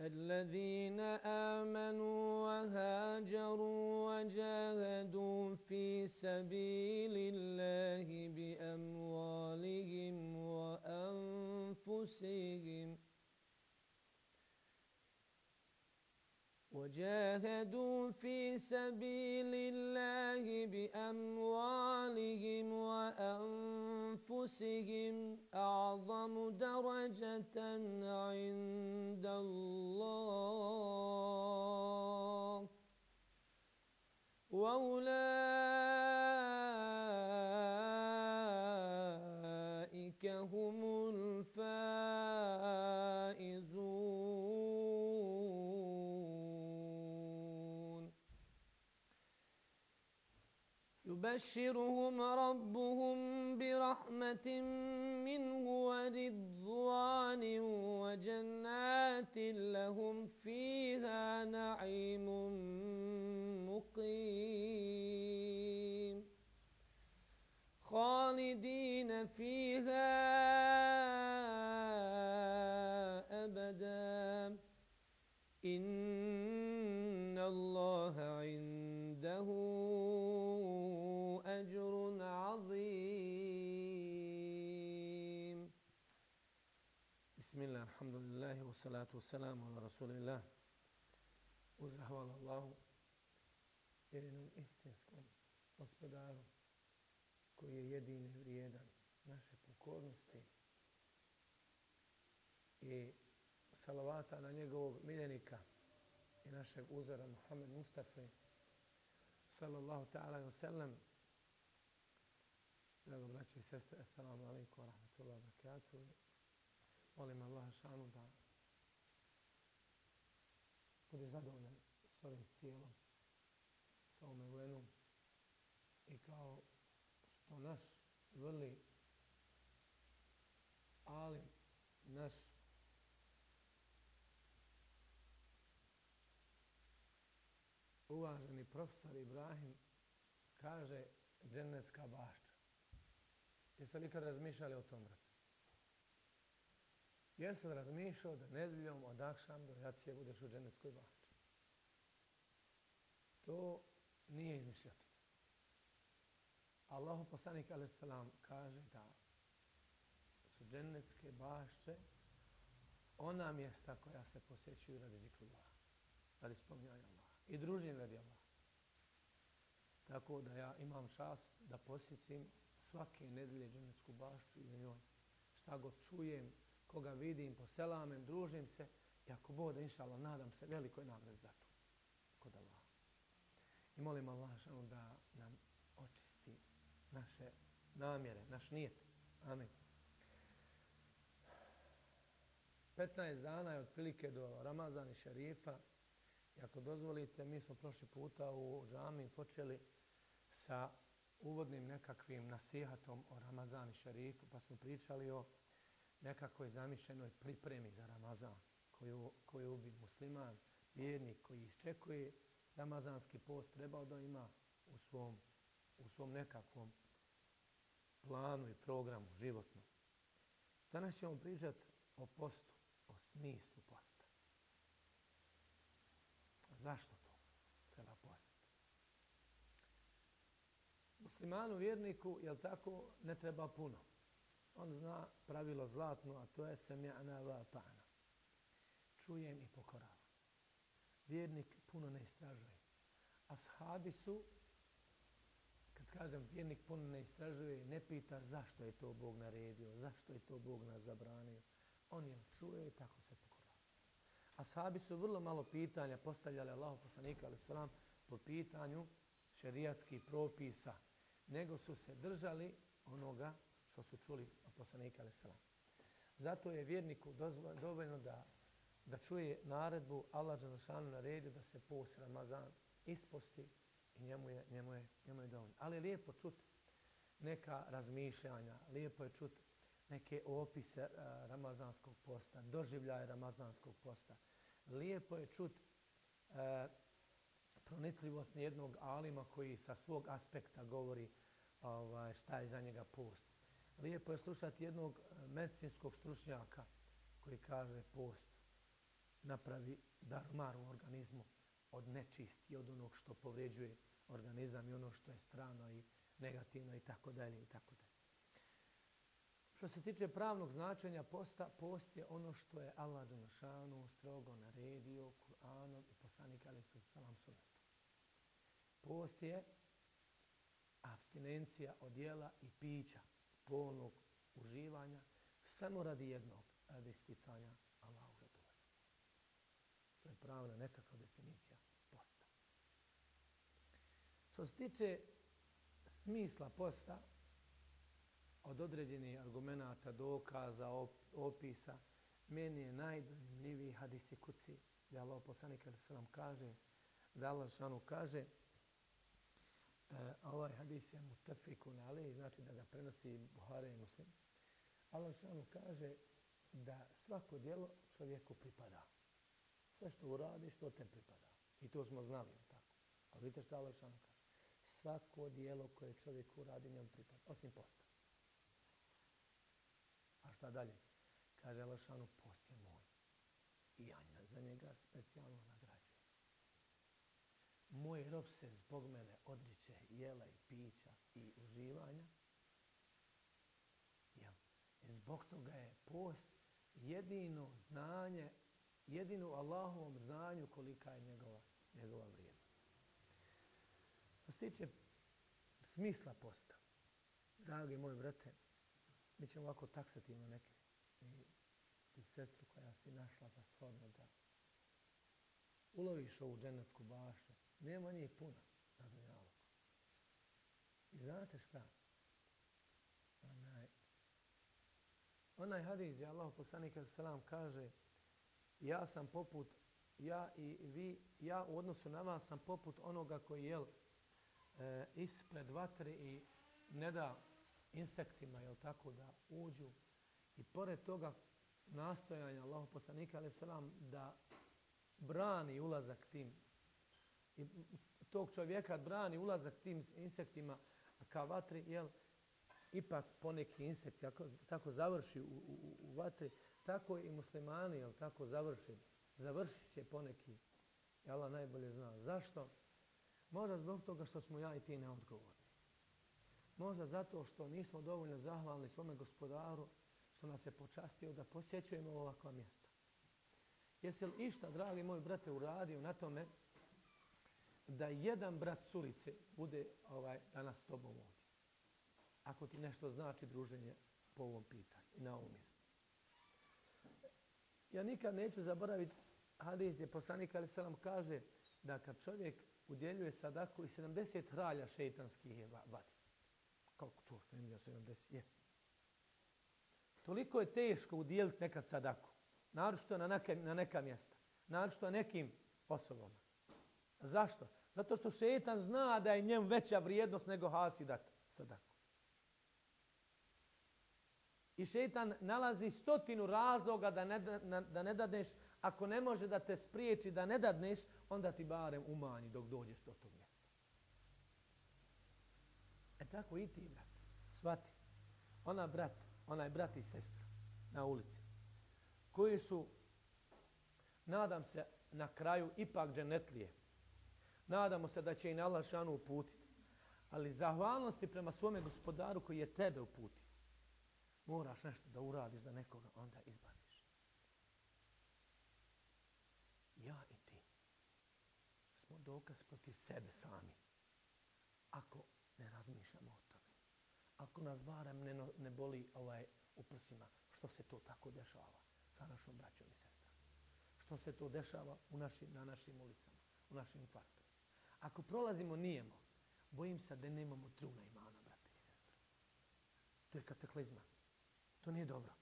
الذين آمنوا وهاجروا وجاهدوا في سبيل الله بأموالهم وأنفسهم وجاهدوا في سبيل الله بأموالهم وأنفسهم أعظم درجة عند الله. وأولئك يبشرهم ربهم برحمة منه ورضوان وجنات لهم فيها نعيم مقيم خالدين فيها salatu wassalamu ala rasulillah uz zahvala Allahu jedinom istinskom gospodaru koji je jedini vrijedan naše pokornosti i salavata na njegovog miljenika i našeg uzora Muhammed Mustafa sallallahu ta'ala i wasallam Drago braće i sestre, assalamu alaikum wa rahmatullahi wa barakatuh. Molim Allah šanu da bude zadovoljan s ovim cijelom sa evlenom i kao što naš vrli ali naš uvaženi profesor Ibrahim kaže dženecka bašća. Jeste li ikad razmišljali o tom brate? Jer sam razmišljao da nedeljom od Akšam do Jacije budeš u dženevskoj bači. To nije izmišljati. Allahu poslanik a.s. kaže da su džennetske bašće ona mjesta koja se posjećuju radi zikru Allah, radi spominjanja Allah i družim radi Allah. Tako da ja imam čast da posjetim svake nedelje džennetsku bašću i u njoj šta god čujem, koga vidim, poselamem, družim se i ako bude, inša Allah, nadam se velikoj nagrad za to kod Allah. I molim Allah da nam očisti naše namjere, naš nijet. Amin. 15 dana je otprilike do Ramazani šerifa. I ako dozvolite, mi smo prošli puta u džami počeli sa uvodnim nekakvim nasihatom o Ramazani šerifu, pa smo pričali o nekakvoj zamišljenoj pripremi za Ramazan koju, koju ubi musliman, vjernik koji iščekuje Ramazanski post trebao da ima u svom, u svom nekakvom planu i programu životnom. Danas ćemo pričati o postu, o smislu posta. Zašto to treba postati? Muslimanu vjerniku, jel tako, ne treba puno. On zna pravilo zlatno, a to je semjana va ta'na. Čujem i pokoravam. Vjernik puno ne istražuje. Ashabi su kad kažem vjernik puno ne istražuje, ne pita zašto je to Bog naredio, zašto je to Bog nas zabranio. On je čuje i tako se pokorava. A su vrlo malo pitanja postavljali Allahu poslanika ali salam po pitanju šerijatskih propisa, nego su se držali onoga što su čuli od poslanika ali salam. Zato je vjerniku dovoljno da, da čuje naredbu Allah Đanašanu naredio da se post Ramazan isposti i njemu je, njemu je, njemu je dovoljno. Ali je lijepo čuti neka razmišljanja, lijepo je čuti neke opise Ramazanskog posta, doživljaje Ramazanskog posta. Lijepo je čuti e, pronicljivost jednog alima koji sa svog aspekta govori ovaj, šta je za njega post. Lijepo je slušati jednog e, medicinskog stručnjaka koji kaže post napravi darmar u organizmu od nečisti, od onog što povređuje organizam i ono što je strano i negativno i tako dalje i tako dalje. Što se tiče pravnog značenja posta, post je ono što je Allah Đanašanu strogo naredio Kur'anom i poslanik Ali su salam sunetom. Post je abstinencija od jela i pića, polnog uživanja, samo radi jednog, radi sticanja Allahu zadovoljstva. To je pravna nekakva definicija posta. Što se tiče smisla posta, od određenih argumenta, dokaza, opisa, meni je najdonimljiviji hadisi kuci, da Allah poslanik se nam kaže, da Allah šanu kaže, Eh, ovaj hadis je mutafikun ali znači da ga prenosi Buhare i Muslim. Allah Žešanu kaže da svako dijelo čovjeku pripada. Sve što uradiš, to te pripada. I to smo znali, tako. Ali vidite što Allah Žešanu kaže. Svako dijelo koje čovjek uradi, njom pripada. Osim posta. A šta dalje? Kaže Allah Žešanu, post je moj. I ja za njega specijalno nagrađujem moj rob se zbog mene odriče jela i pića i uživanja. Jel? I zbog toga je post jedino znanje, jedino Allahovom znanju kolika je njegova, njegova vrijednost. Što se tiče smisla posta, dragi moji brate, mi ćemo ovako taksativno neke i, i sestru koja si našla za shodno da uloviš ovu dženevsku bašu, nema njih puno na dunjalu. I znate šta? Onaj, onaj hadis gdje Allah poslanik selam kaže ja sam poput ja i vi, ja u odnosu na vas sam poput onoga koji je e, ispred vatre i ne da insektima jel tako da uđu i pored toga nastojanja Allahu poslanika ali selam da brani ulazak tim i tog čovjeka brani ulazak tim insektima ka vatri, jel, ipak poneki insekt tako, tako završi u, u, u vatri, tako i muslimani, jel, tako završi, završit će poneki, jel, najbolje zna. Zašto? Možda zbog toga što smo ja i ti neodgovorni. Možda zato što nismo dovoljno zahvalni svome gospodaru, što nas je počastio da posjećujemo ovakva mjesta. Jesi li išta, dragi moj brate, uradio na tome da jedan brat s ulice bude ovaj danas s tobom ovdje. Ako ti nešto znači druženje po ovom pitanju i na ovom mjestu. Ja nikad neću zaboraviti hadis gdje poslanik Ali Salam kaže da kad čovjek udjeljuje sadaku i 70 hralja šeitanskih je vadi. Koliko to? Ne mi 70 jest. Toliko je teško udjeliti nekad sadaku. Naročito na neka, na neka mjesta. Naročito nekim osobama. Zašto? Zato što šetan zna da je njem veća vrijednost nego hasidak sadaku. I šetan nalazi stotinu razloga da ne, da ne dadneš. Ako ne može da te spriječi da ne dadneš, onda ti barem umanji dok dođeš do tog mjesta. E tako i ti, brat. Svati. Ona brat, onaj brat i sestra na ulici, koji su, nadam se, na kraju ipak dženetlije, Nadamo se da će i na Allah šanu uputiti. Ali zahvalnosti prema svome gospodaru koji je tebe uputio. Moraš nešto da uradiš za nekoga, onda izbaviš. Ja i ti smo dokaz protiv sebe sami. Ako ne razmišljamo o tome. Ako nas barem ne, ne boli ovaj u prsima, što se to tako dešava sa našom braćom i sestrama. Što se to dešava u našim, na našim ulicama, u našim kvartu. Ako prolazimo nijemo, bojim se da nemamo truna imana, brate i sestre. To je kataklizma. To nije dobro.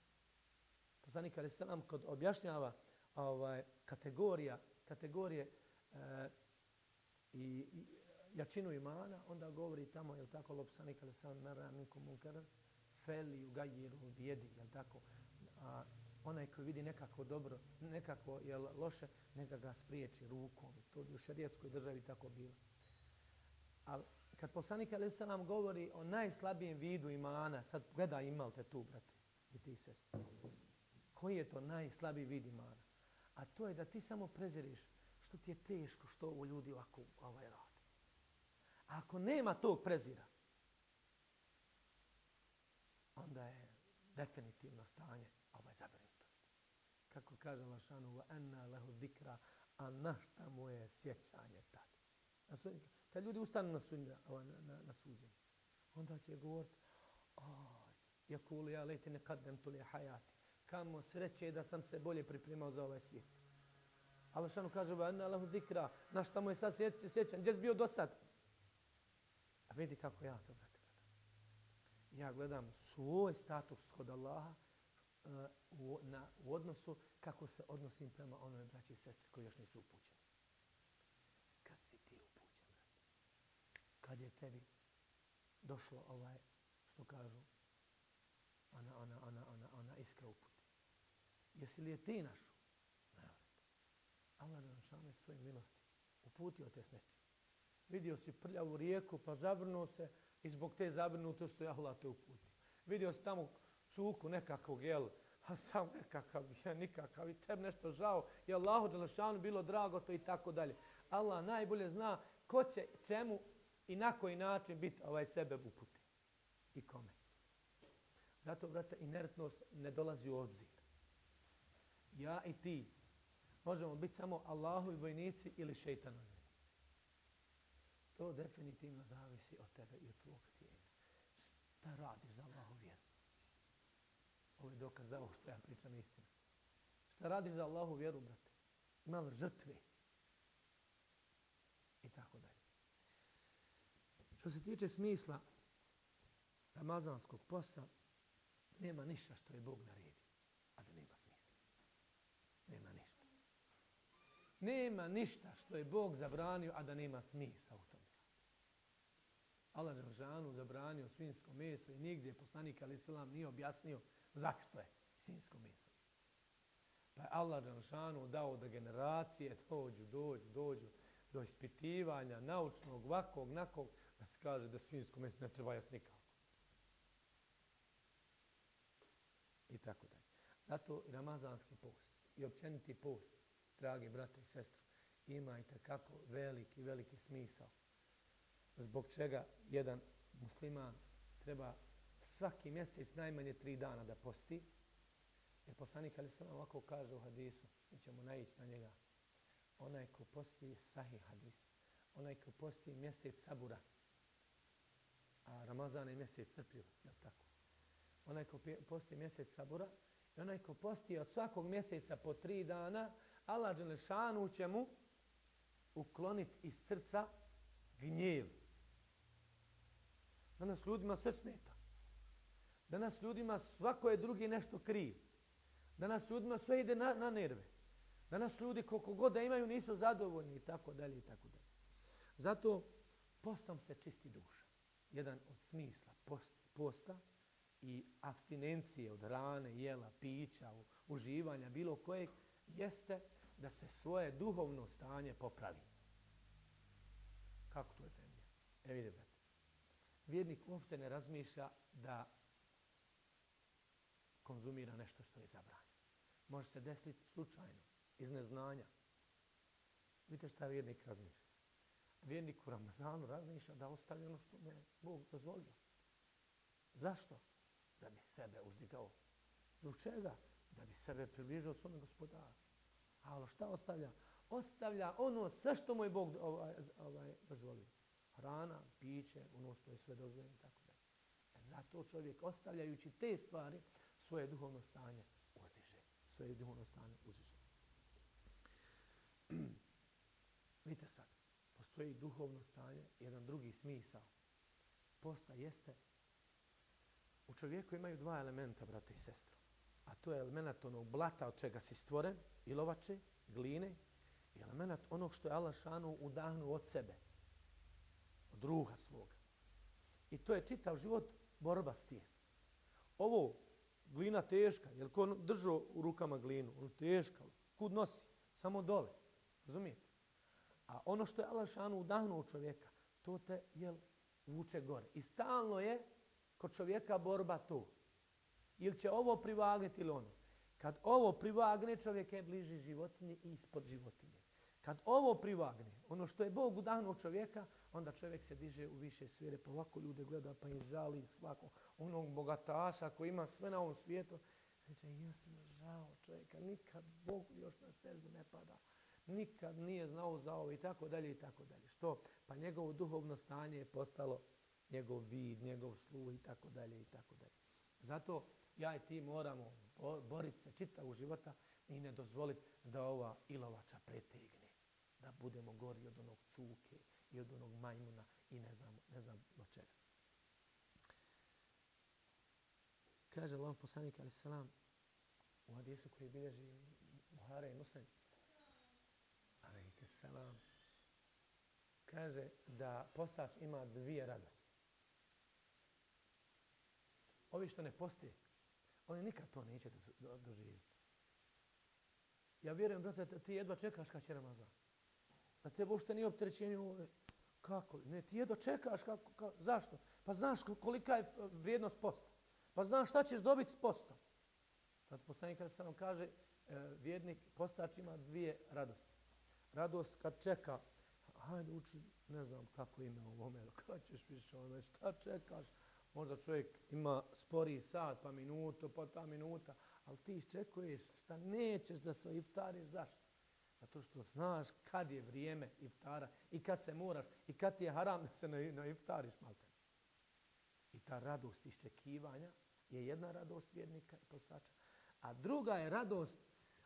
Poslanik Ali Salam kod objašnjava ovaj, kategorija, kategorije e, i, i jačinu imana, onda govori tamo, je tako, lopsanik kada se on mera minkum munkar, fel i ugajiru bijedi, je tako, a, onaj koji vidi nekako dobro, nekako je loše, neka ga spriječi rukom. To je u šarijetskoj državi tako bilo. Ali kad poslanik Ali Salam govori o najslabijem vidu imana, sad gledaj imal te tu, brate, i ti sestri. Koji je to najslabiji vid imana? A to je da ti samo preziriš što ti je teško što ovo ljudi ovako ovaj rade. A ako nema tog prezira, onda je definitivno stanje. Kako kaže Lašanu, wa enna lehu zikra, a našta mu je sjećanje tad. Na sunj, kad ljudi ustanu na, sunj, ovaj, na, na, na suđenje, onda će govoriti, ja jakulu ja leti ne kadem tu li hajati. Kamo sreće da sam se bolje pripremao za ovaj svijet. Allah kaže, ba enna lahu dikra, na šta mu je sad sjećan, gdje bio do sad? A vidi kako ja to gledam. Ja gledam svoj status kod Allaha u, na, u odnosu kako se odnosim prema onoj braći i sestri koji još nisu upućeni. Kad si ti upućen, kad je tebi došlo ovaj, što kažu, ona, ona, ona, ona, ona iskra uputi. Jesi li je ti našu? Allah da šame svoje milosti uputio te s nečim. Vidio si prljavu rijeku, pa zabrnuo se i zbog te zabrnutosti Allah te uputio. Vidio si tamo cuku nekakvog, jel, a sam nekakav, ja nikakav, i tebi nešto žao, je Allahu Đelešanu bilo drago to i tako dalje. Allah najbolje zna ko će čemu i na koji način biti ovaj sebe uputi. I kome. Zato, brate, inertnost ne dolazi u obzir. Ja i ti, možemo biti samo Allahovi vojnici ili šeitanovi. To definitivno zavisi od tebe i od tvojeg tijenja. Šta radiš? Ovo je dokaz da ovo što ja pričam istinu. Šta radiš za Allahu vjeru, brate? Ima žrtve? I tako dalje. Što se tiče smisla ramazanskog posa, nema ništa što je Bog naredio. Nema smisla. Nema ništa Nema ništa što je Bog zabranio, a da nema smisa u tome. Allah je žanu zabranio svinsko meso i nigdje poslanik Ali Islam nije objasnio zašto je svinsko meso. Pa je Allah Đanšanu dao da generacije dođu, dođu, dođu do ispitivanja naučnog, vakog, nakog, da se kaže da svinsko meso ne treba jas nikako. I tako dalje. Zato i ramazanski post i općeniti post dragi brate i sestre, i kako veliki, veliki smisao. Zbog čega jedan musliman treba svaki mjesec najmanje tri dana da posti. Jer poslanik Ali Salam ovako kaže u hadisu, mi ćemo naići na njega. Onaj ko posti sahih hadis, onaj ko posti mjesec sabura, a Ramazan je mjesec strpljivosti, je tako? Onaj ko posti mjesec sabura, i onaj ko posti od svakog mjeseca po tri dana, Allah Đelešanu će mu ukloniti iz srca gnjev. Danas ljudima sve smeta. Danas ljudima svako je drugi nešto kriv. Danas ljudima sve ide na, na nerve. Danas ljudi koliko god da imaju nisu zadovoljni i tako dalje i tako dalje. Zato postom se čisti duša. Jedan od smisla post, posta i abstinencije od rane, jela, pića, uživanja, bilo kojeg, jeste da se svoje duhovno stanje popravi. Kako to je femija? E vidite, brate. Vjernik uopšte ne razmišlja da konzumira nešto što je zabranjeno. Može se desiti slučajno, iz neznanja. Vidite šta vjernik razmišlja. Vjernik u Ramazanu razmišlja da ostavi ono što me Bog dozvolio. Zašto? Da bi sebe uzdigao. Zbog čega? Da bi sebe približao svome gospodaru. Ali ono šta ostavlja? Ostavlja ono sve što mu je Bog ovaj, ovaj, dozvolio. Hrana, piće, ono što je sve dozvoljeno i tako dalje. E zato čovjek ostavljajući te stvari svoje duhovno stanje uzdiže. Svoje duhovno stanje uzdiže. Vidite sad, postoji duhovno stanje, jedan drugi smisao. Posta jeste u čovjeku imaju dva elementa, brate i sestro. a to je element onog blata od čega si stvoren, ilovače, gline, i element onog što je Allah šanu udahnu od sebe. druga svoga. I to je čitav život borba s tim. Ovo, glina teška, jer ko držao u rukama glinu, ono teška, kud nosi? Samo dole. Razumijete? A ono što je Allah šanu udahnuo čovjeka, to te jel, vuče gore. I stalno je kod čovjeka borba to. Ili će ovo privagnuti ili ono. Kad ovo privagne, čovjek je bliži životinje i ispod životinje. Kad ovo privagne, ono što je Bog udahnuo čovjeka, onda čovjek se diže u više svijere, pa ovako ljude gleda, pa im žali svako onog bogataša koji ima sve na ovom svijetu. Reče, ja sam žao čovjeka, nikad Bog još na seždu ne pada nikad nije znao za ovo i tako dalje i tako dalje. Što? Pa njegovo duhovno stanje je postalo njegov vid, njegov sluh i tako dalje i tako dalje. Zato ja i ti moramo boriti se čitavog života i ne dozvoliti da ova ilovača pretegne. Da budemo gori od onog cuke i od onog majmuna i ne znam, ne znam do čega. Kaže Allah poslanik ali salam u hadisu koji bilježi Buhara i Muslim selam, kaže da postač ima dvije radosti. Ovi što ne postoje, oni nikad to neće doživjeti. Ja vjerujem, brate, da ti jedva čekaš kad će Ramazan. Da tebe uopšte nije opterećenje ove. Kako? Ne, ti jedva čekaš. Kako, kako, zašto? Pa znaš kolika je e, vrijednost posta. Pa znaš šta ćeš dobiti s postom. Sad poslanik kada se nam kaže, e, vjernik postač ima dvije radosti radost kad čeka, hajde uči, ne znam kako ime u ovome, kada ćeš više ono, šta čekaš? Možda čovjek ima spori sat, pa minuto, pa ta minuta, ali ti iščekuješ, šta nećeš da se iftari, zašto? Zato što znaš kad je vrijeme iftara i kad se moraš i kad ti je haram da se na, na iftariš, malte. I ta radost iščekivanja je jedna radost vjernika i postača. A druga je radost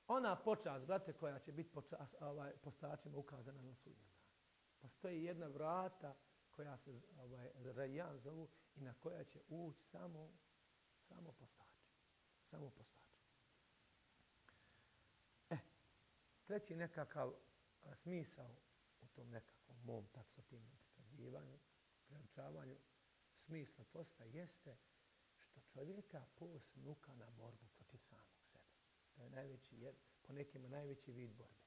ona počast, brate, koja će biti počas, ovaj, postačima ukazana na sudnjem danu. Postoji jedna vrata koja se ovaj, Rajan zovu i na koja će ući samo, samo postači. Samo postači. E, treći nekakav a, smisao u tom nekakvom mom taksativnom prikazivanju, preučavanju, smisla posta jeste što čovjeka post nuka na borbu protiv samog To je najveći, po nekima najveći vid borbe.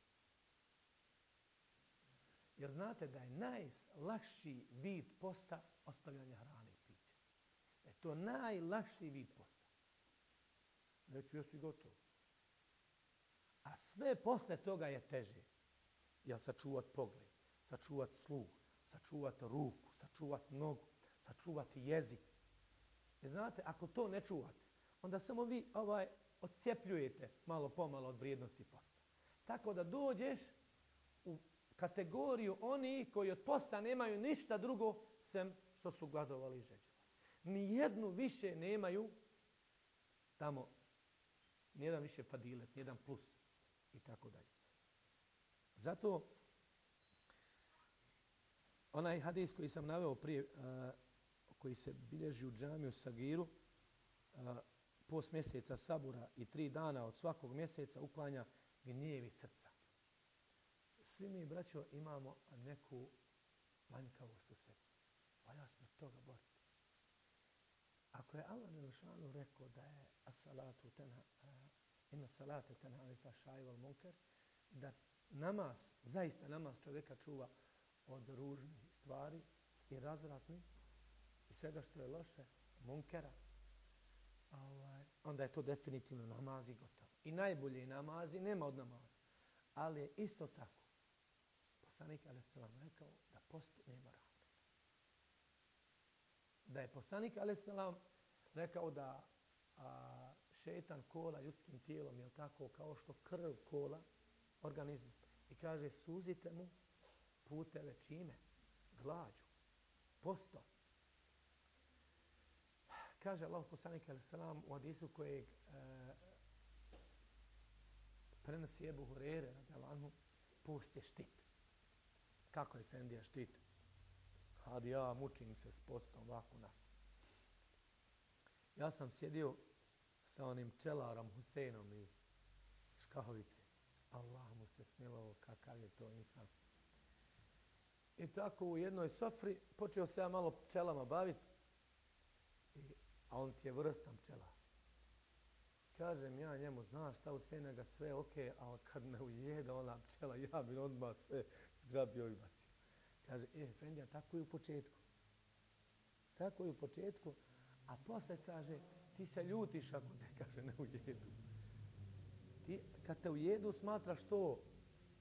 Jer znate da je najlakši vid posta ostavljanje hrane i pića. E je to najlakši vid posta. Neću i gotovo. A sve posle toga je teže. Jel sačuvat pogled, sačuvat sluh, sačuvat ruku, sačuvat nogu, sačuvat jezik. Jer znate, ako to ne čuvate, onda samo vi ovaj odcijepljujete malo pomalo od vrijednosti posta. Tako da dođeš u kategoriju oni koji od posta nemaju ništa drugo sem što su gladovali i žeđevali. Nijednu više nemaju tamo, nijedan više fadilet, nijedan plus i tako dalje. Zato onaj hadis koji sam naveo prije, uh, koji se bilježi u džamiju Sagiru, uh, post mjeseca sabura i tri dana od svakog mjeseca uklanja gnjevi srca. Svi mi, braćo, imamo neku manjkavost u sebi. Valja smo toga boriti. Ako je Allah Nilšanu rekao da je as-salatu tenha, inna ima salate tenha ali fa munker, da namaz, zaista namaz čovjeka čuva od ružnih stvari i razratnih i svega što je loše, munkera, ovaj, onda je to definitivno namazi gotovo. I najbolje namazi, nema od namaza. Ali je isto tako. Poslanik A.S. rekao da post nema rahmeta. Da je poslanik A.S. rekao da a, šetan kola ljudskim tijelom, je tako, kao što krv kola organizmu. I kaže, suzite mu puteve čime? Glađu. Postom kaže Allah poslanik alaih salam u hadisu kojeg e, prenosi Ebu Hurere radijalanhu, post je štit. Kako je Fendija štit? Kad ja mučim se s postom ovako na. Ja sam sjedio sa onim čelarom Huseinom iz Škahovice. Allah mu se smilovao kakav je to insan. I tako u jednoj sofri počeo se ja malo pčelama baviti. A on ti je vrstan pčela. Kažem ja njemu, znaš šta u ga sve ok, ali kad me ujede ona pčela, ja bi odmah sve zgrabio i bacio. Kaže, e, Fendija, tako i u početku. Tako i u početku, a posle kaže, ti se ljutiš ako te, kaže, ne ujedu. Ti, kad te ujedu, smatraš to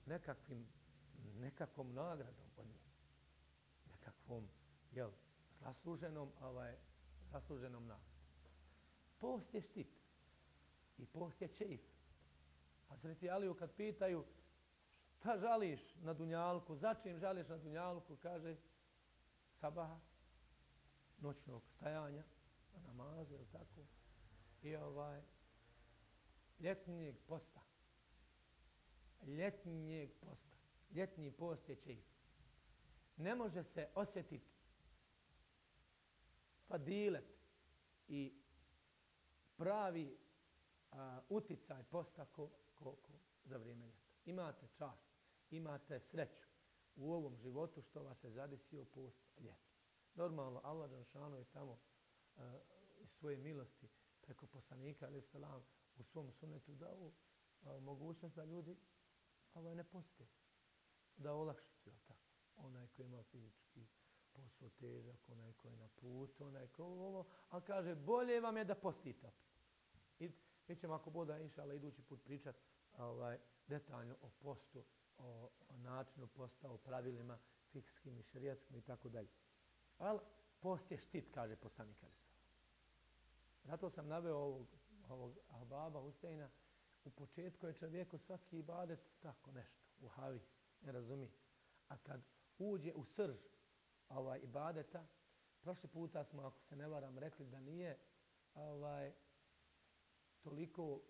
nekakvim, nekakvom nagradom od njih. Nekakvom, jel, zasluženom, ovaj, zasluženom nagradom. Post je štit. I post je čeif. A Sreti Aliju kad pitaju, šta žališ na Dunjalku, začim žališ na Dunjalku, kaže, sabaha, noćnog stajanja, na namazu, ili tako, i ovaj, ljetnijeg posta. Ljetnijeg posta. Ljetni post je čeif. Ne može se osjetiti fadilet i pravi a, uticaj posta ko, ko, ko za vrijeme ljeta. Imate čast, imate sreću u ovom životu što vas je zadesio post ljeta. Normalno, Allah Đanšanu je tamo E, iz svoje milosti preko poslanika, ali salam, u svom sunetu dao e, mogućnost da ljudi ovaj, ne poste. Da olakšicu, je tako? Onaj koji ima fizički posao težak, onaj koji je na putu, onaj koji ovo, ali kaže, bolje vam je da postite. I mi ćemo ako boda, inša idući put pričat ovaj, detaljno o postu, o, o načinu posta, o pravilima fikskim i šarijatskim i tako dalje. Ali post je štit, kaže poslanik Alisa. Zato sam naveo ovog, ovog Ahbaba Huseina. U početku je čovjeku svaki ibadet tako nešto, u havi, ne razumi. A kad uđe u srž ovaj ibadeta, prošli puta smo, ako se ne varam, rekli da nije ovaj toliko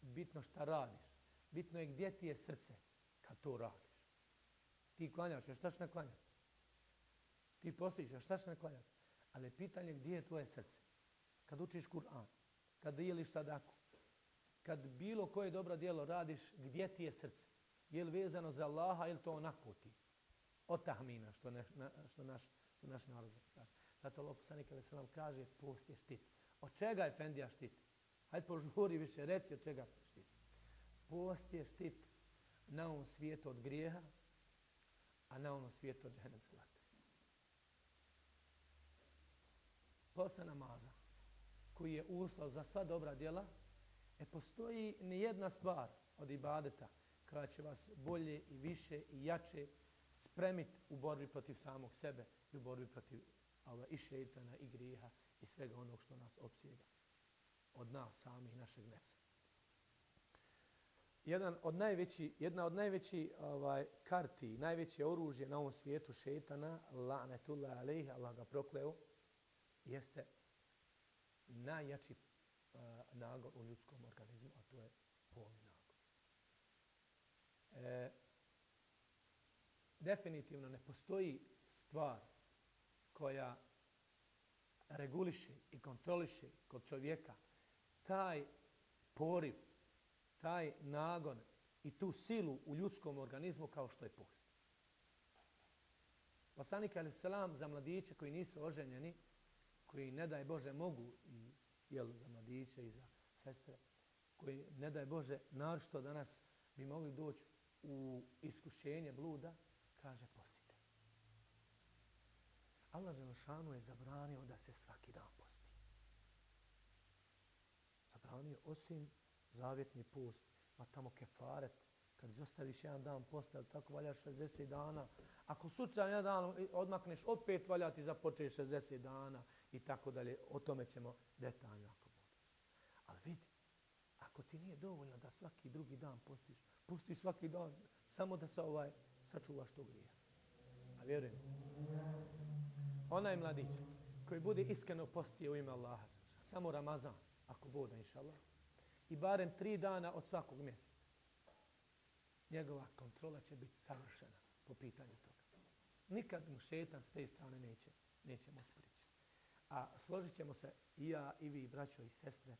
bitno šta radiš. Bitno je gdje ti je srce kad to radiš. Ti klanjaš, još šta ne klanjaš? Ti postojiš, a šta će ne klanjati? Ali je pitanje gdje je tvoje srce. Kad učiš Kur'an, kad dijeliš sadaku, kad bilo koje dobro dijelo radiš, gdje ti je srce? Je li vezano za Allaha ili to onako ti? Otahmina, što, ne, na, što, naš, što naš narod kaže. Zato Allah poslanik ali se nam kaže, post je štit. Od čega je Fendija štit? Hajde požuri više, reci od čega je štit. Post je štit na ovom svijetu od grijeha, a na ovom svijetu od džahenevske posle namaza, koji je uslov za sva dobra djela, e postoji ni jedna stvar od ibadeta koja će vas bolje i više i jače spremiti u borbi protiv samog sebe i u borbi protiv ova, i šeitana i griha i svega onog što nas opsjega od nas samih našeg nefsa. Jedan od najveći, jedna od najveći ovaj, karti, najveće oružje na ovom svijetu šeitana, la'netullah alejhi, Allah ga prokleo, jeste najjači uh, nagon u ljudskom organizmu, a to je polni nagon. E, definitivno ne postoji stvar koja reguliše i kontroliše kod čovjeka taj poriv, taj nagon i tu silu u ljudskom organizmu kao što je post. Poslanik Ali Selam za mladiće koji nisu oženjeni, koji ne daj Bože mogu i jel, za mladiće i za sestre, koji ne daj Bože našto danas bi mogli doći u iskušenje bluda, kaže postite. Allah Želšanu je zabranio da se svaki dan posti. Zabranio osim zavjetni post, ma tamo kefaret, kad izostaviš jedan dan posta, tako valja 60 dana. Ako slučajno jedan dan odmakneš, opet valja ti započeš 60 dana i tako dalje. O tome ćemo detaljno ako bude. Ali vidi, ako ti nije dovoljno da svaki drugi dan postiš, pusti svaki dan samo da se ovaj sačuvaš tog grija. A vjerujem, onaj mladić koji bude iskreno postio u ime Allaha, samo Ramazan, ako bude, inša Allah, i barem tri dana od svakog mjeseca, njegova kontrola će biti savršena po pitanju toga. Nikad mu šetan s te strane neće, neće moći prići. A složit ćemo se i ja, i vi, braćo i sestre,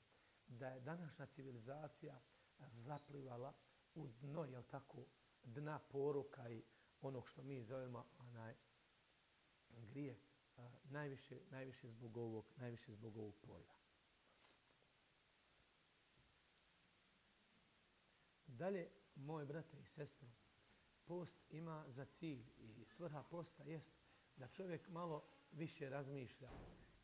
da je današnja civilizacija zaplivala u dno, jel tako, dna poruka i onog što mi zovemo onaj grije a, najviše, najviše zbog ovog, najviše zbog ovog polja. Dalje, moje brate i sestre, post ima za cilj i svrha posta jest da čovjek malo više razmišlja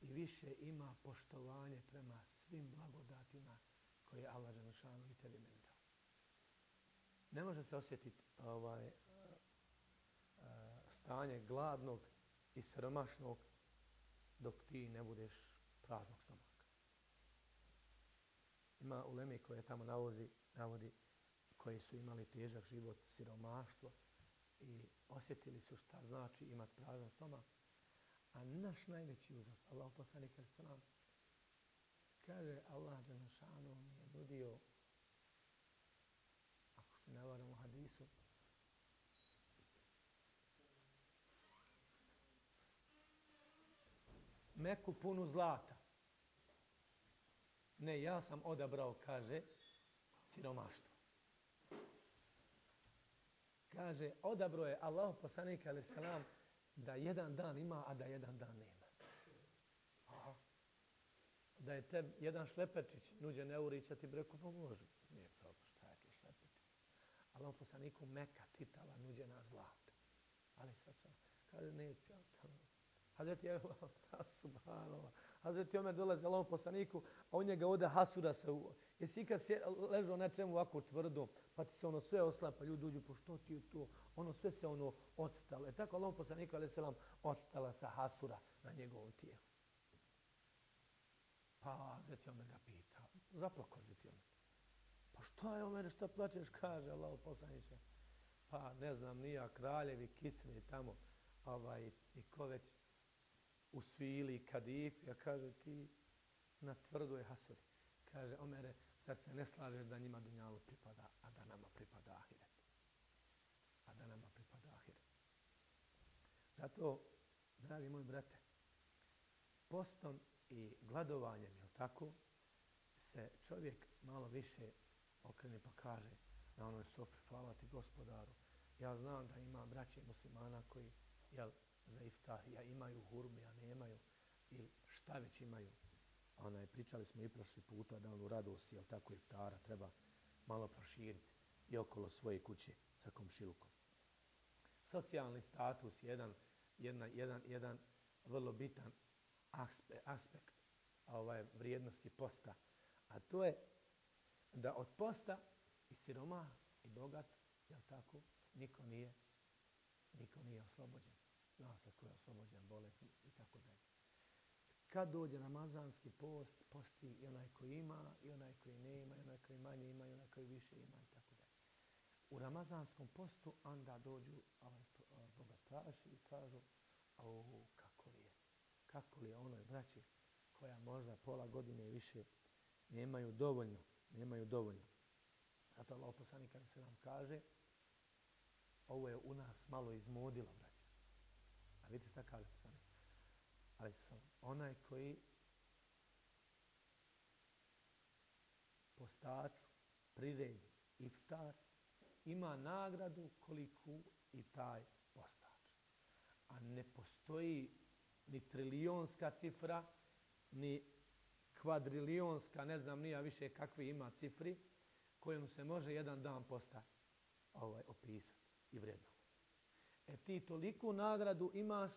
i više ima poštovanje prema svim blagodatima koje Allah Želešanu i tebi meni dao. Ne može se osjetiti ovaj, eh, stanje gladnog i sromašnog dok ti ne budeš praznog stomaka. Ima uleme koje tamo navodi, navodi koji su imali težak život, siromaštvo i osjetili su šta znači imati prazan stomak. A naš najveći uzor, Allah poslanik al salam, kaže Allah Đanašanu mi je nudio, ako se ne varam u hadisu, meku punu zlata. Ne, ja sam odabrao, kaže, siromaštvo. Kaže, odabro je Allah poslanik ali salam da jedan dan ima, a da jedan dan nema. Aha. Da je te jedan šlepečić nuđen eurića ti breko pomožu. Nije problem, šta je to šlepečić? Allah poslaniku Meka čitala nuđena zlata. Ali sad sam, kaže, neću ja tamo. Hazreti Ebu, subhanallah. Hazreti Omer dolazi Allahom poslaniku, a on njega ode hasura se uo. Jesi ikad ležao na čemu ovako tvrdo, pa ti se ono sve oslapa, ljudi uđu, po što ti je to? Ono sve se ono odstalo. E tako Allahom poslaniku, ali se odstala sa hasura na njegovom tijelu. Pa Hazreti Omer ga pita, zaplako Hazreti Omer. Pa što je Omer, što plačeš, kaže Allahom poslaniče. Pa ne znam, nija kraljevi, kisni tamo, ovaj, i ko već, u svili kadif, ja kaže ti na tvrdoj hasuri. Kaže, Omere, zar se ne slažeš da njima dunjalu pripada, a da nama pripada ahiret? A da nama pripada ahiret. Zato, dragi moji brate, postom i gladovanjem, je tako, se čovjek malo više okrene pa kaže na onoj sofri, hvala ti gospodaru. Ja znam da ima braće muslimana koji jel, za iftah, ja imaju hurme, ja nemaju, ili šta već imaju. Onaj, pričali smo i prošli puta da onu radost, jel tako iftara, treba malo proširiti i okolo svoje kuće sa komšilukom. Socijalni status je jedan, jedna, jedan, jedan vrlo bitan aspe, aspekt ovaj, vrijednosti posta. A to je da od posta i siroma i bogat, jel tako, niko nije, niko nije oslobođen zna se ko je oslobođen bolesti i tako dalje. Kad dođe ramazanski post, posti i onaj koji ima, i onaj koji nema, i onaj koji manje ima, i onaj koji više ima i tako dalje. U ramazanskom postu onda dođu ovaj, bogataši i kažu o, kako li je, kako li je onoj braći koja možda pola godine više nemaju dovoljno, nemaju dovoljno. Zato Allah poslanik kada se nam kaže, ovo je u nas malo izmodilo, braći. A vidite šta kaže poslanik. Ali sam onaj koji postaču priredi iftar ima nagradu koliku i taj postač. A ne postoji ni trilionska cifra, ni kvadrilionska, ne znam nija više kakve ima cifri, kojom se može jedan dan posta ovaj, opisati i vredno. E ti toliku nagradu imaš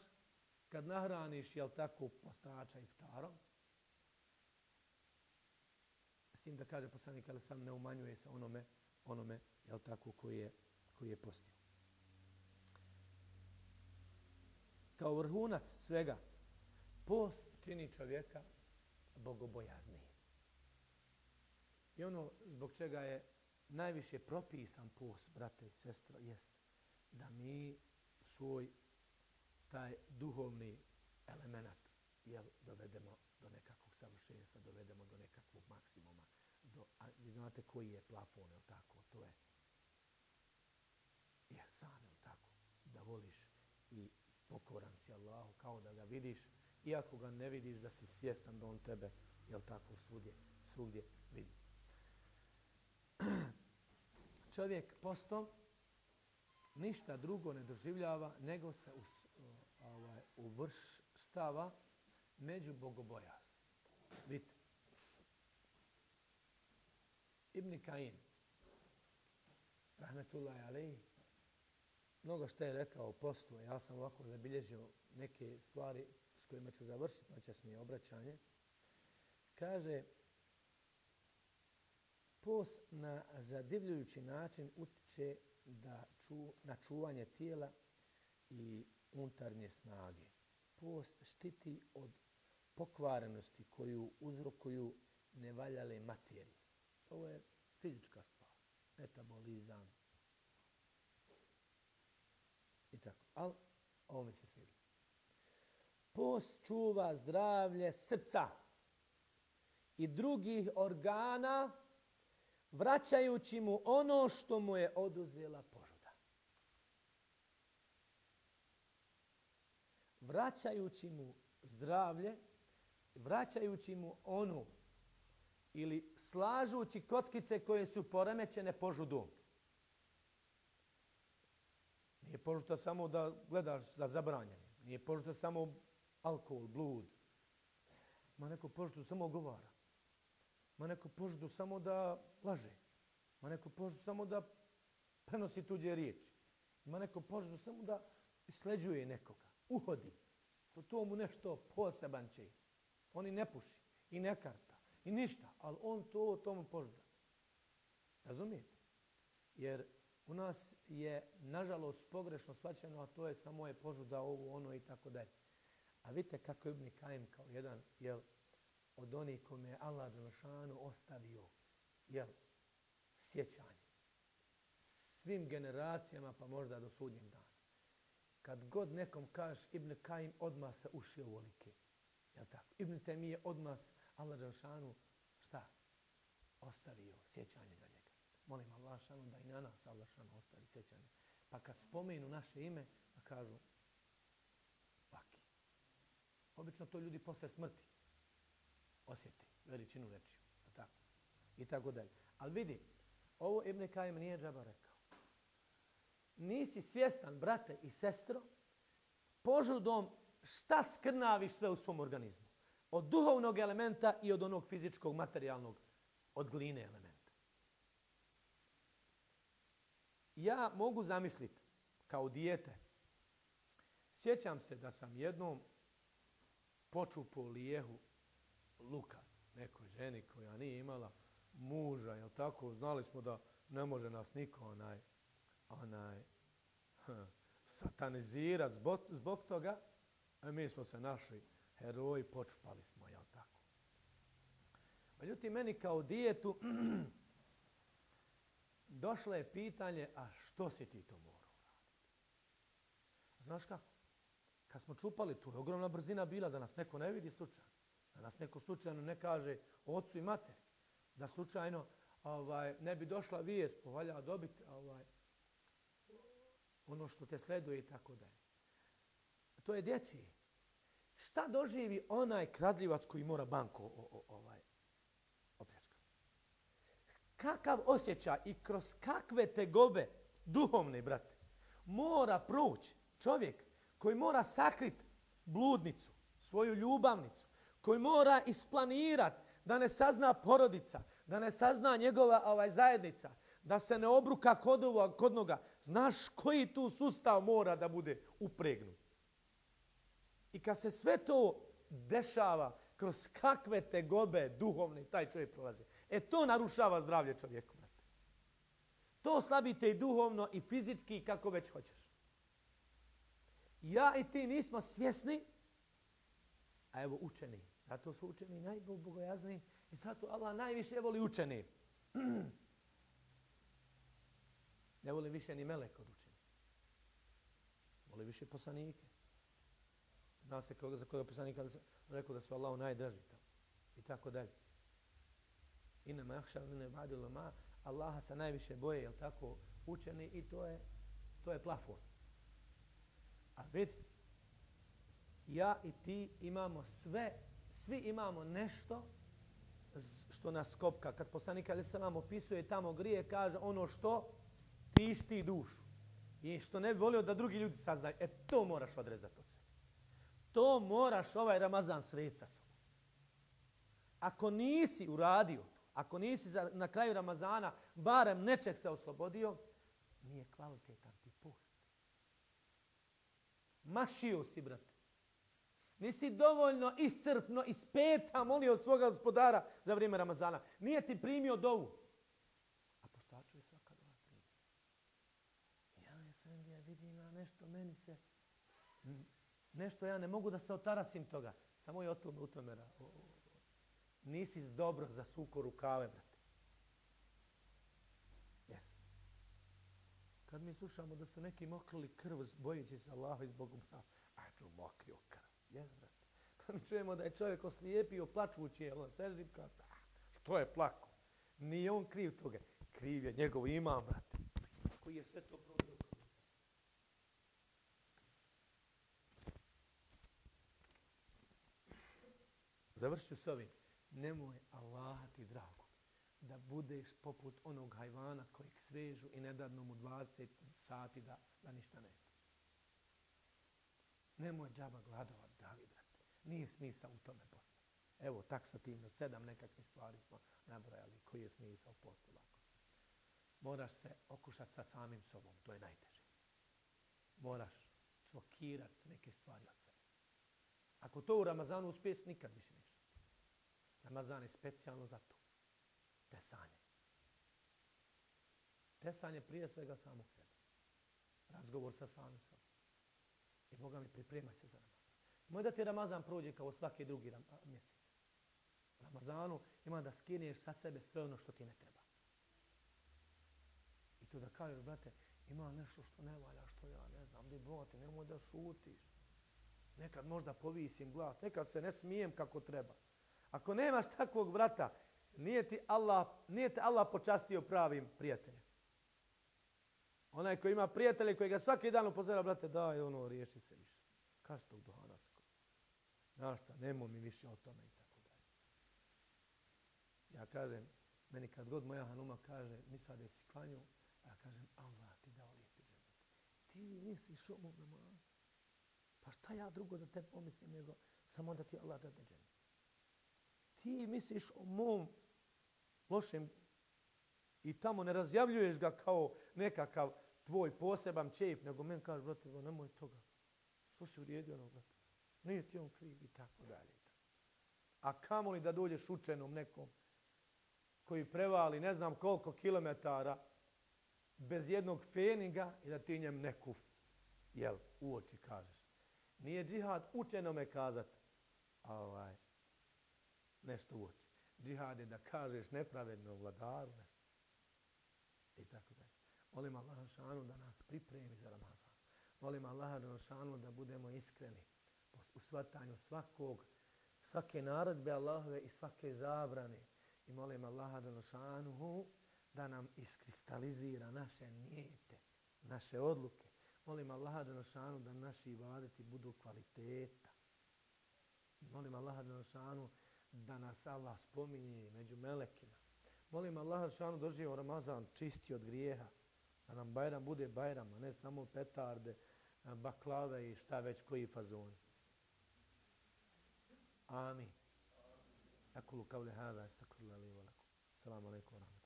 kad nahraniš, jel tako, postača iftarom. S tim da kaže poslanik, ali sam ne umanjuje se onome, onome, jel tako, koji je, koji je postio. Kao vrhunac svega, post čini čovjeka bogobojazniji. I ono zbog čega je najviše propisan post, brate i sestro, jest da mi svoj taj duhovni element jel, dovedemo do nekakvog savršenstva, dovedemo do nekakvog maksimuma. Do, a vi znate koji je plafon, je tako? To je je san, je tako? Da voliš i pokoran si Allahu, kao da ga vidiš, iako ga ne vidiš, da si svjestan da on tebe, je tako, svugdje, svugdje vidi. Čovjek postom ništa drugo ne doživljava nego se us, ovaj, uvrštava među bogobojaznim. Vidite. Ibn Kain, rahmetullahi alaihi, mnogo što je rekao o postu, ja sam ovako zabilježio neke stvari s kojima ću završiti noćasnije obraćanje. Kaže, post na zadivljujući način utiče da ču, na čuvanje tijela i unutarnje snage. Post štiti od pokvarenosti koju uzrokuju nevaljale materije. Ovo je fizička stvar. Metabolizam. I tako. Ali ovo mi se svidi. Post čuva zdravlje srca i drugih organa vraćajući mu ono što mu je oduzela požuda. Vraćajući mu zdravlje, vraćajući mu onu ili slažući kotkice koje su poremećene požudom. Nije požuda samo da gledaš za zabranjanje. Nije požuda samo alkohol, blud. Ma neko požudu samo govara. Ma neko požudu samo da laže. Ma neko požudu samo da prenosi tuđe riječi. Ma neko požudu samo da sleđuje nekoga. Uhodi. To, to mu nešto poseban će. Oni ne puši i ne karta i ništa. Ali on to tomu požda. Razumijete? Jer u nas je, nažalost, pogrešno svaćeno, a to je samo je požuda ovo, ono i tako dalje. A vidite kako je Ibn Kajim kao jedan, jel, od onih kome je Allah Đelšanu ostavio jel, sjećanje. Svim generacijama pa možda do sudnjeg dana. Kad god nekom kažeš Ibn Kajim, odmah se ušio ovolike. olike. Jel tako? Ibn Temije odmah Allah Đelšanu šta? Ostavio sjećanje na njega. Molim Allah šanu da i na nas Allah šanu ostavi sjećanje. Pa kad spomenu naše ime, pa kažu vaki. Obično to ljudi posle smrti osjeti veličinu reči. Tako. I tako dalje. Ali vidi, ovo Ibn Kajim nije džaba rekao. Nisi svjestan, brate i sestro, požudom šta skrnaviš sve u svom organizmu. Od duhovnog elementa i od onog fizičkog, materijalnog, od gline elementa. Ja mogu zamisliti kao dijete, sjećam se da sam jednom počupo lijehu luka nekoj ženi koja nije imala muža, jel tako? Znali smo da ne može nas niko onaj, onaj satanizirati zbog, zbog toga. A mi smo se našli heroji, počupali smo, jel tako? Međutim, meni kao dijetu došlo je pitanje, a što si ti to morao raditi? Znaš kako? Kad smo čupali, tu je ogromna brzina bila da nas neko ne vidi slučajno. Da nas neko slučajno ne kaže ocu i materi. Da slučajno ovaj, ne bi došla vijest, pa povalja dobiti ovaj, ono što te sleduje i tako dalje. To je dječji. Šta doživi onaj kradljivac koji mora banko o, o, ovaj, opljačka? Kakav osjećaj i kroz kakve te gobe, duhovne, brate, mora proći čovjek koji mora sakriti bludnicu, svoju ljubavnicu, koji mora isplanirati da ne sazna porodica, da ne sazna njegova ovaj zajednica, da se ne obruka kod, ovo, kod noga. Znaš koji tu sustav mora da bude upregnut? I kad se sve to dešava, kroz kakve te gobe duhovne taj čovjek prolazi, e to narušava zdravlje čovjeku. To slabite i duhovno i fizički kako već hoćeš. Ja i ti nismo svjesni, a evo učeni. Zato su učeni najbogojazni i zato Allah najviše voli učeni. ne voli više ni melek od učeni. Voli više poslanike. Zna se koga, za koga poslanika rekao da su Allahu najdraži. I tako dalje. Ina ma jahša mine badi lama, Allaha se najviše boje, jel tako, učeni i to je, to je plafon. A vidi, ja i ti imamo sve svi imamo nešto što nas kopka. Kad poslanik Ali Salam opisuje tamo grije, kaže ono što tišti dušu. i što ne bi volio da drugi ljudi saznaju, e to moraš odrezati od sebe. To moraš ovaj Ramazan srediti sa sobom. Ako nisi uradio to, ako nisi za, na kraju Ramazana barem nečeg se oslobodio, nije kvalitetan ti post. Mašio si, brate. Nisi dovoljno iscrpno, ispeta molio svoga gospodara za vrijeme Ramazana. Nije ti primio dovu. A postačuje svaka dova prije. Ja, Efendija, vidim ja nešto, meni se... Nešto ja ne mogu da se otarasim toga. Samo je o tome, u tome. Nisi dobro za suko rukave, brate. Jes. Kad mi slušamo da su neki mokrili krv bojući se Allaha i zbog brava, a tu mokrio krv. Jes, brate. Kad pa mi čujemo da je čovjek oslijepio plačući, jel on seždi, kao, ah, što je plako? Nije on kriv toga. Kriv je njegov imam, brate. Koji je sve to provio. Završću s ovim. Nemoj Allah ti drago da budeš poput onog hajvana kojeg svežu i ne dadnu mu 20 sati da, da ništa ne. Nemoj džaba gladovat, dragi brate. Nije smisa u tome posta. Evo, taksativno, sedam nekakvih stvari smo nabrojali. Koji je smisa u postu lako? Moraš se okušati sa samim sobom, to je najteže. Moraš čokirati neke stvari od. Ako to u Ramazanu uspiješ, nikad više ništa. Ramazan je specijalno za to. Tesanje. Tesanje prije svega samog sebe. Razgovor sa samim sobom. I Boga mi pripremaj se za Ramazan. Moj da ti Ramazan prođe kao svaki drugi mjesec. Ramazanu ima da skinješ sa sebe sve ono što ti ne treba. I to da kažeš, brate, ima nešto što ne valja, što ja ne znam, gdje brate, nemoj da šutiš. Nekad možda povisim glas, nekad se ne smijem kako treba. Ako nemaš takvog brata, nije ti Allah, nije te Allah počastio pravim prijateljem. Onaj koji ima prijatelje koji ga svaki dan upozorava, brate, daj ono, riješi se više. Kaži to u duhana se. Znaš šta, nemo mi više o tome i tako dalje. Ja kažem, meni kad god moja hanuma kaže, mi sad si klanju, ja kažem, Allah ti dao lijepi dženet. Ti nisi o namaz. Pa šta ja drugo da te pomislim nego samo da ti Allah da dženet ti misliš o mom lošem i tamo ne razjavljuješ ga kao nekakav tvoj poseban čep, nego men kaže, brate, ono, nemoj toga. Što si urijedio ono, brate? Nije ti on kriv i tako dalje. A kamo li da dođeš učenom nekom koji prevali ne znam koliko kilometara bez jednog feninga i da ti njem neku jel, u oči kažeš. Nije džihad učenome kazat, ovaj, nešto u oči. Džihad je da kažeš nepravedno vladaru. Ne. I tako da. Molim Allaha šanu da nas pripremi za Ramazan. Molim Allaha šanu da budemo iskreni u svatanju svakog, svake narodbe Allahove i svake zabrane. I molim Allaha šanu da nam iskristalizira naše nijete, naše odluke. Molim Allaha šanu da naši ibadeti budu kvaliteta. Molim Allaha šanu da da nas Allah spominje među melekima. Molim Allah da doživio Ramazan čisti od grijeha. Da nam Bajram bude Bajram, a ne samo petarde, baklave i šta već koji fazoni. Amin. Akulu kavle hada, estakudla li valaku. Salamu alaikum.